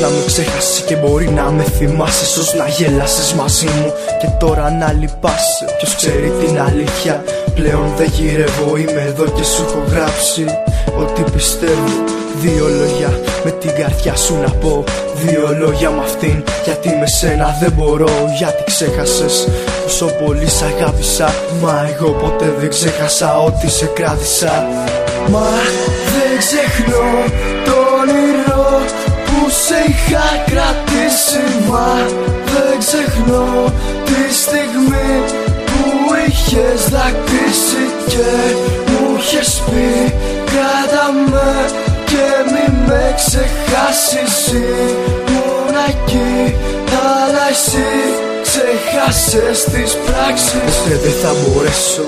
να με ξέχασε και μπορεί να με θυμάσαι Ίσως να γέλασες μαζί μου. Και τώρα να λυπάσαι Ποιος ξέρει την αλήθεια. Πλέον δεν γυρεύω είμαι εδώ και σου έχω γράψει Ότι πιστεύω. Δύο λόγια με την καρδιά σου να πω. Δύο λόγια με αυτήν γιατί με σένα δεν μπορώ. Γιατί ξέχασες πόσο πολύ σ' αγάπησα. Μα εγώ ποτέ δεν ξέχασα ότι σε κράτησα. Μα δεν ξεχνώ το όνειρο που σε είχα κρατήσει Μα δεν ξεχνώ τη στιγμή που είχες δακρύσει Και μου είχες πει κράτα με και μη με ξεχάσεις Ήμουν εκεί αλλά εσύ ξεχάσες τις πράξεις. Ποτέ δεν θα μπορέσω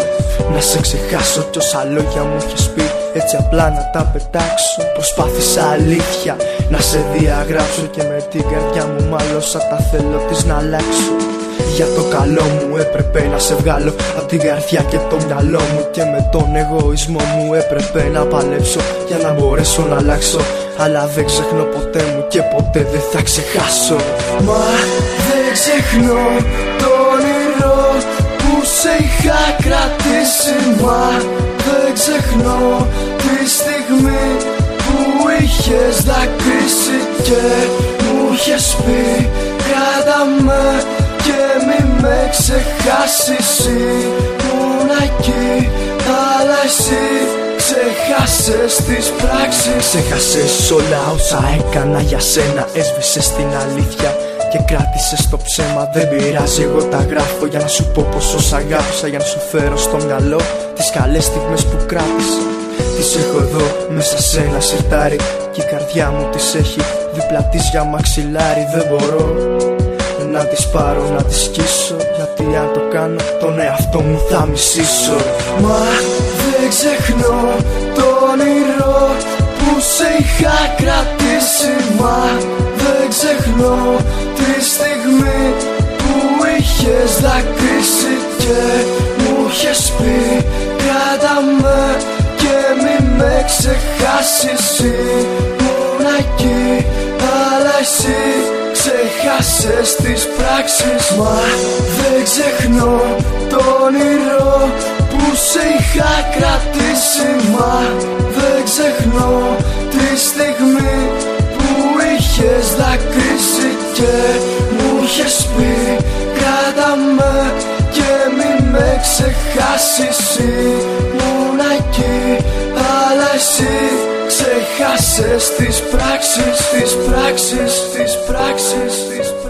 να σε ξεχάσω Κι όσα λόγια μου έχεις πει έτσι απλά να τα πετάξω. Προσπάθησα αλήθεια να σε διαγράψω Και με την καρδιά μου μάλωσα τα θέλω της να αλλάξω. Για το καλό μου έπρεπε να σε βγάλω από την καρδιά και το μυαλό μου Και με τον εγωισμό μου έπρεπε να παλέψω Για να μπορέσω να αλλάξω. Αλλά δεν ξεχνώ ποτέ μου και ποτέ δεν θα ξεχάσω. Μα δεν ξεχνώ το ξεχνώ τη στιγμή που είχες δακρύσει Και μου είχες πει κράτα με και μη με ξεχάσεις Ήμουν εκεί αλλά εσύ ξεχάσες τις πράξεις. Ξεχάσες όλα όσα έκανα για σένα Έσβησες την αλήθεια. και κράτησες το ψέμα. Δεν πειράζει, εγώ τα γράφω για να σου πω πόσο σ' αγάπησα. Για να σου φέρω στο μυαλό τις καλές στιγμές που κράτησα. Τις έχω εδώ μέσα σε ένα σερτάρι. Και η καρδιά μου τις έχει δίπλα της για μαξιλάρι. Δεν μπορώ να τις πάρω να τις σκίσω Γιατί αν το κάνω τον εαυτό μου θα μισήσω Μα δεν ξεχνώ το όνειρο που σε είχα κρατήσει δακρύσει Και μου είχες πει κράτα με και μη με ξεχάσεις Ήμουν εκεί αλλά εσύ ξεχάσες τις πράξεις. Μα δεν ξεχνώ το όνειρο που σε είχα κρατήσει. Μα δεν ξεχνώ τη στιγμή που είχες δακρύσει Και μου είχες πει κράτα με και μη με ξεχάσεις Ήμουν εκεί αλλά εσύ ξεχάσες τις πράξεις, τις πράξεις, τις πράξεις, τις πράξεις